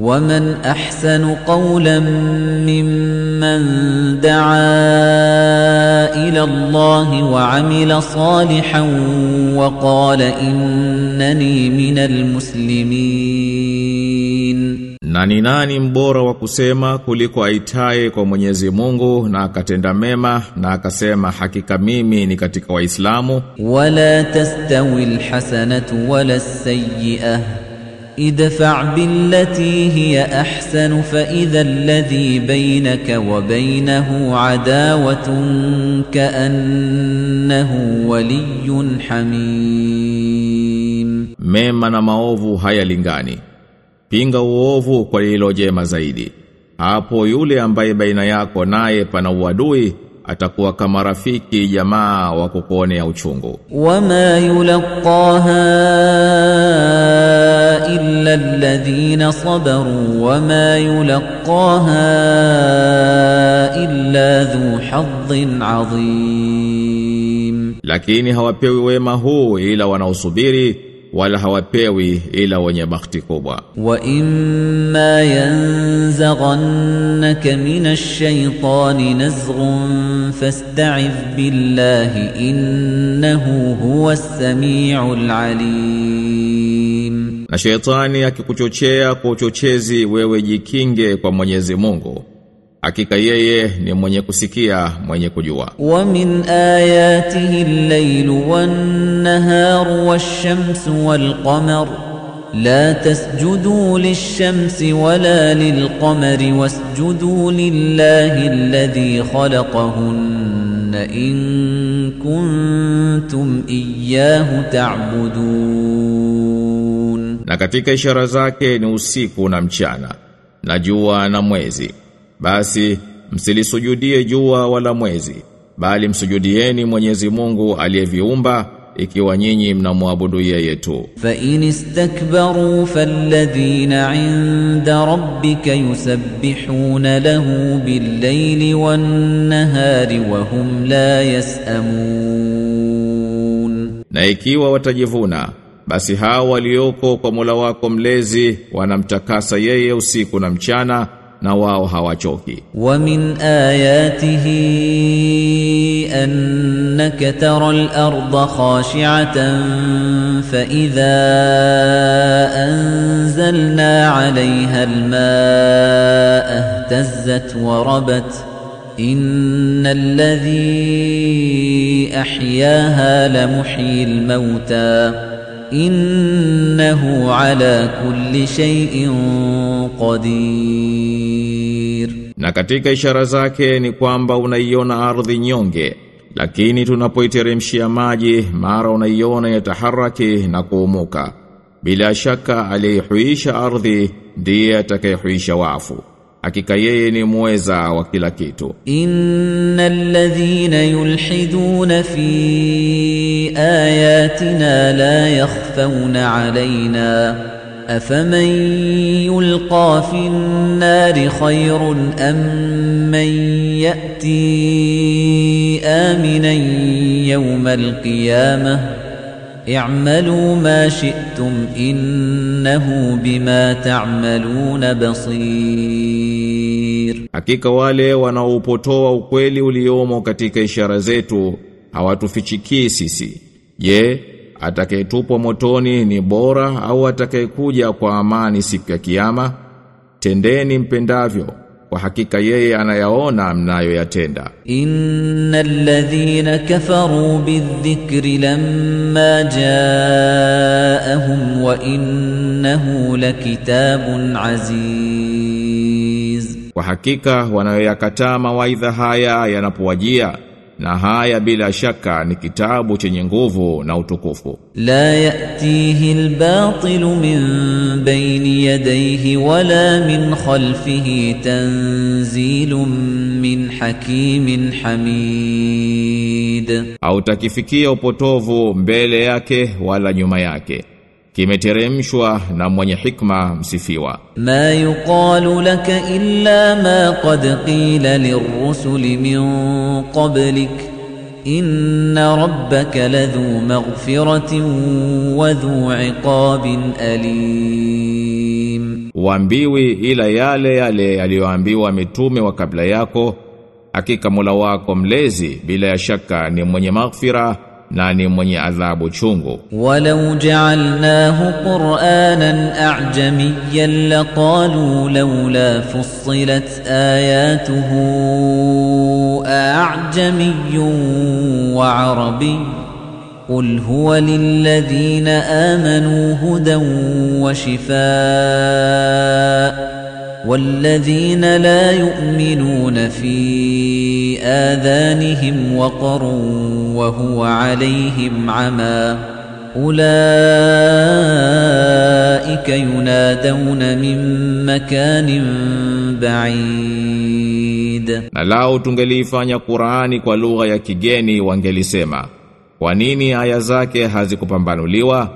ومن أحسن قولا ممن دعا إلى الله وعمل صالحا وقال إنني من المسلمين Na ni nani mbora wa kusema kuliko aitaye kwa Mwenyezi Mungu na akatenda mema na akasema hakika mimi ni katika Waislamu ولا تستوي الحسنة ولا السيئة ادفع بالتي هي أحسن فإذا الذي بينك وبينه عداوة كأنه ولي حميم mema na maovu hayalingani pinga uovu kwa lilo jema zaidi hapo yule ambaye baina yako naye pana uadui atakuwa kama rafiki jamaa wa kukuonea uchungu وما يلقاها إلا الذين صبروا وما يلقاها إلا ذو حظ عظيم. Lakini hawapewi wema huu ila wanaosubiri wala hawapewi ila wenye bakhti kubwa. وإما ينزغنك من الشيطان نزغ فاستعذ بالله إنه هو السميع العليم Na shetani akikuchochea kwa uchochezi wewe jikinge kwa Mwenyezi Mungu. Hakika yeye ni mwenye kusikia, mwenye kujua. Wa min ayatihi al-laylu wan-naharu wash-shamsu wal-qamar. La tasjudu lish-shamsi wala lil-qamari wasjudu lillahi alladhi khalaqahunna in kuntum iyyahu ta'budun. Na katika ishara zake ni usiku na mchana Na jua na mwezi Basi msilisujudie jua wala mwezi Bali msujudieni mwenyezi mungu aliyeviumba ikiwa nyinyi mnamwabudu yeye tu. Fa in istakbaru 'inda rabbika yusabbihuna lahu billayli wan-nahari wa hum la yas'amun. Na ikiwa watajivuna basi hao walioko kwa Mola wako mlezi wanamtakasa yeye usiku na mchana na wao hawachoki. Wa min ayatihi annaka tara al-ardha khashi'atan fa idha anzalna 'alayha al-ma'a ihtazzat wa rabat. إن الذي أحياها لمحيي الموتى إنه على كل شيء قدير Na katika ishara zake ni kwamba unaiona ardhi nyonge, lakini tunapoiteremshia maji mara unaiona yataharaki na kuumuka. Bila shaka aliyehuisha ardhi ndiye atakayehuisha wafu. hakika yeye ni muweza wa kila kitu innal ladhina yulhiduna fi ayatina la yakhfawna alaina afaman yulqa fi nari khayrun amman ya'ti aminan yawmal qiyamah اعملوا ما شئتم انه بما تعملون بصير nadhir hakika wale wanaopotoa ukweli uliomo katika ishara zetu hawatufichikii sisi. Je atakayetupwa motoni ni bora au atakayekuja kwa amani siku ya kiyama? Tendeni mpendavyo kwa hakika yeye anayaona mnayoyatenda. Innal ladhina kafaru bidhikri lamma jaahum wa innahu lakitabun aziz. Kwa hakika wanayoyakataa mawaidha haya yanapowajia na haya bila shaka ni kitabu chenye nguvu na utukufu. La yatihi albatil min bayni yadayhi wala min khalfihi tanzilun min hakimin hamid, au takifikia upotovu mbele yake wala nyuma yake kimeteremshwa na mwenye hikma msifiwa. Ma yuqalu laka illa ma qad qila lirrusul min qablik inna rabbaka ladhu maghfiratin wa dhu iqabin alim, waambiwi ila yale yale yaliyoambiwa mitume wa kabla yako, hakika Mola wako mlezi bila ya shaka ni mwenye maghfira na ni mwenye adhabu chungu. Walau ja'alnahu Qur'anan a'jamiyyan laqalu lawla fussilat ayatuhu a'jamiyyun wa arabi. 'arabiyyun huwa هو amanu hudan wa shifaa. والذين لا يؤمنون في آذانهم وقر وهو عليهم عمى أولئك ينادون من مكان بعيد na lao tungeliifanya Qur'ani kwa lugha ya kigeni wangelisema kwa nini aya zake hazikupambanuliwa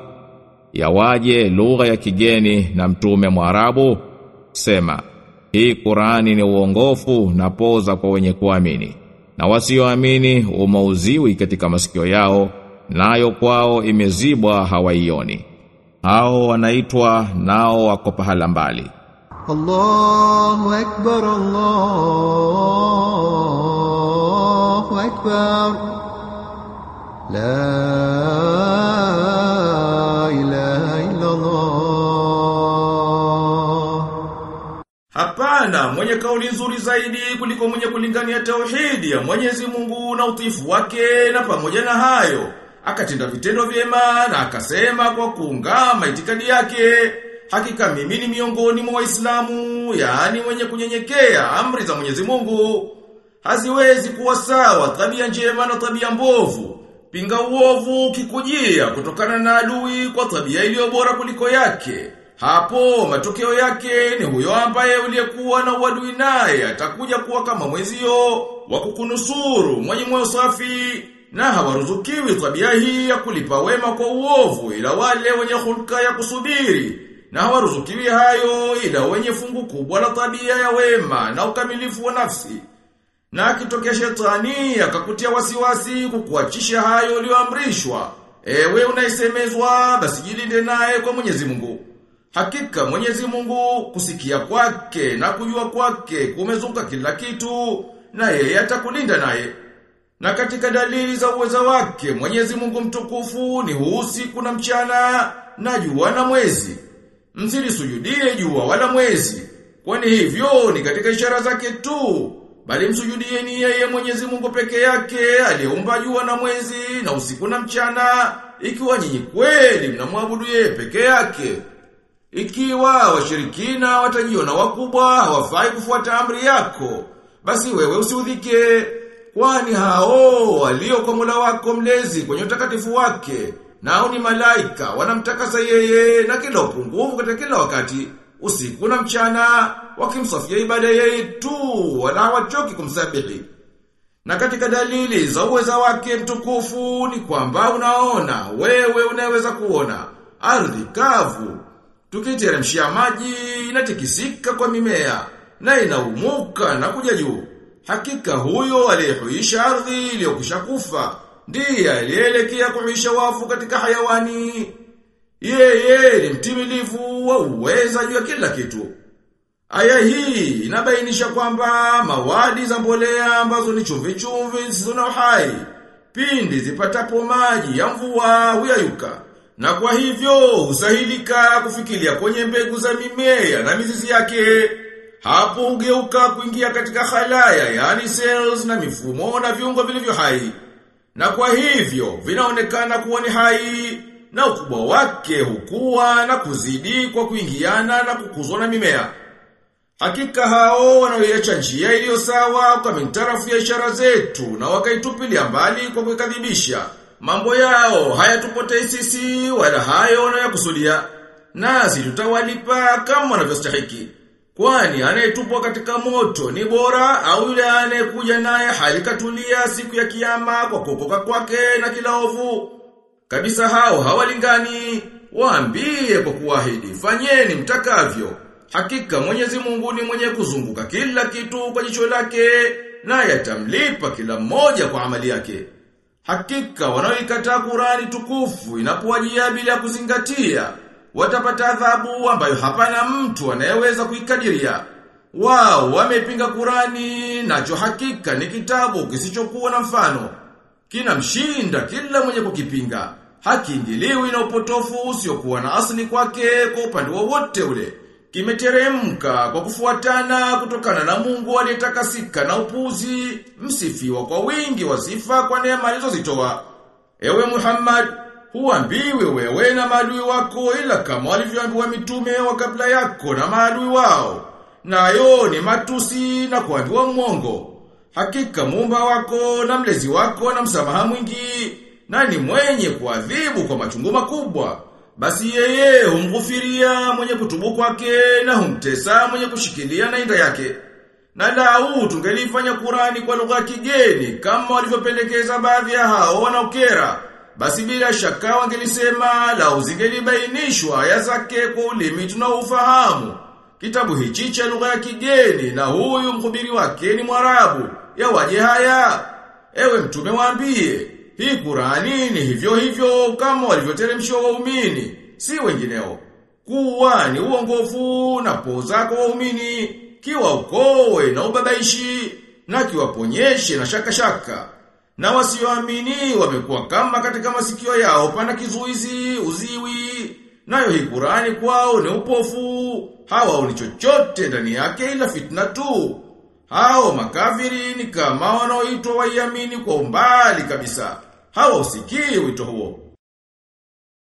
yawaje lugha ya kigeni na mtume mwarabu Sema, hii Qur'ani ni uongofu na poza kwa wenye kuamini. Na wasioamini umauziwi katika masikio yao, nayo kwao imezibwa hawaioni. Hao wanaitwa nao wako pahala mbali. Allahu akbar Allahu akbar La Hapana mwenye kauli nzuri zaidi kuliko mwenye kulingania tauhidi ya Mwenyezi Mungu na utifu wake na pamoja na hayo akatenda vitendo vyema na akasema kwa kuungama itikadi yake hakika mimi ni miongoni mwa Waislamu yaani mwenye kunyenyekea amri za Mwenyezi Mungu. Haziwezi kuwa sawa tabia njema na tabia mbovu. Pinga uovu kikujia kutokana na adui kwa tabia iliyo bora kuliko yake hapo matokeo yake ni huyo ambaye uliyekuwa na uadui naye atakuja kuwa kama mwezio wa kukunusuru mwenye moyo safi na hawaruzukiwi tabia hii ya kulipa wema kwa uovu ila wale wenye hulka ya kusubiri na hawaruzukiwi hayo ila wenye fungu kubwa la tabia ya wema na ukamilifu wa nafsi. Na akitokea shetani akakutia wasiwasi kukuachisha hayo uliyoamrishwa, Ewe unaisemezwa basi jilinde naye kwa Mwenyezi Mungu. Hakika Mwenyezi Mungu kusikia kwake na kujua kwake kumezunguka kila kitu na yeye atakulinda naye. Na katika dalili za uweza wake Mwenyezi Mungu mtukufu ni huusi na mchana na jua na mwezi. Msilisujudie jua wala mwezi. Kwani hivyo ni katika ishara zake tu. Bali msujudieni yeye Mwenyezi Mungu peke yake aliyeumba jua na mwezi na usiku na mchana ikiwa nyinyi kweli mnamwabudu yeye peke yake. Ikiwa washirikina watajiona wakubwa hawafai kufuata amri yako, basi wewe usiudhike, kwani hao walio kwa Mola wako mlezi kwenye utakatifu wake, nao ni malaika wanamtakasa yeye na kila upungufu katika kila wakati, usiku na mchana, wakimsafia ibada yeye tu, wala hawachoki kumsabihi. Na katika dalili za uweza wake mtukufu ni kwamba unaona, wewe unaweza kuona, ardhi kavu, tukiteremshia maji inatikisika kwa mimea na inaumuka na kuja juu. Hakika huyo aliyehuisha ardhi iliyokwisha kufa ndiye aliyeelekea kuhuisha wafu katika hayawani. Yeye ni mtimilivu wa uweza juu ya kila kitu. Aya hii inabainisha kwamba mawadi za mbolea ambazo ni chumvi chumvi zisizo na uhai pindi zipatapo maji ya mvua huyayuka na kwa hivyo usahilika kufikilia kwenye mbegu za mimea na mizizi yake. Hapo hugeuka kuingia katika halaya, yani cells na mifumo na viungo vilivyo hai. Na kwa hivyo vinaonekana kuwa ni hai na ukubwa wake hukua na kuzidi kwa kuingiana na kukuzwa na mimea. Hakika hao wanaoiacha njia iliyo sawa kwa mintarafu ya ishara zetu na wakaitupilia mbali kwa kuikadhibisha. Mambo yao hayatupotei sisi wala hayo wanayokusudia. Nasi tutawalipa kama wanavyostahiki. Kwani anayetupwa katika moto ni bora au yule anayekuja naye halikatulia siku ya kiyama kwa kuokoka kwake na kila ovu. Kabisa hao hawalingani, waambie kwa kuahidi, fanyeni mtakavyo. Hakika Mwenyezi Mungu ni mwenye kuzunguka kila kitu kwa jicho lake, naye atamlipa kila mmoja kwa amali yake. Hakika wanaoikataa Qurani tukufu inapowajia bila kuzingatia, watapata adhabu ambayo hapana mtu anayeweza kuikadiria. Wao wamepinga Kurani nacho hakika ni kitabu kisichokuwa na mfano. kina mshinda kila mwenye kukipinga. Hakiingiliwi na upotofu usiokuwa na asili kwake kwa upande wowote ule. Kimeteremka kwa kufuatana kutokana na Mungu aliyetakasika na upuzi, msifiwa kwa wingi wa sifa kwa neema alizozitoa. Ewe Muhammad, huambiwe wewe na maadui wako ila kama walivyoambiwa mitume wa kabla yako na maadui wao. Nayo ni matusi na kuambiwa mwongo. Hakika muumba wako na mlezi wako na msamaha mwingi na ni mwenye kuadhibu kwa machungu makubwa. Basi yeye humghufiria mwenye kutubu kwake na humtesa mwenye kushikilia na inda yake. Na lau tungelifanya Kurani kwa lugha kigeni kama walivyopendekeza baadhi ya hao wanaokera. Basi bila shaka wangelisema lau zingelibainishwa aya zake kwa ulimi tunaofahamu. Kitabu hichi cha lugha ya kigeni na huyu mhubiri wake ni Mwarabu. Ya waje haya. Ewe mtume waambie, hii Qur'ani ni hivyo hivyo kama walivyoteremshwa waumini, si wengineo. Kuwa ni uongofu na poza kwa waumini, kiwa ukowe na ubabaishi, na kiwaponyeshe na shaka shaka. Na wasioamini wamekuwa kama katika masikio yao pana kizuizi, uziwi, nayo hii Qur'ani kwao ni upofu, hawa ni chochote ndani yake ila fitna tu. Hao makafiri ni kama wanaoitwa waiamini kwa umbali kabisa. Hawa usikii wito huo.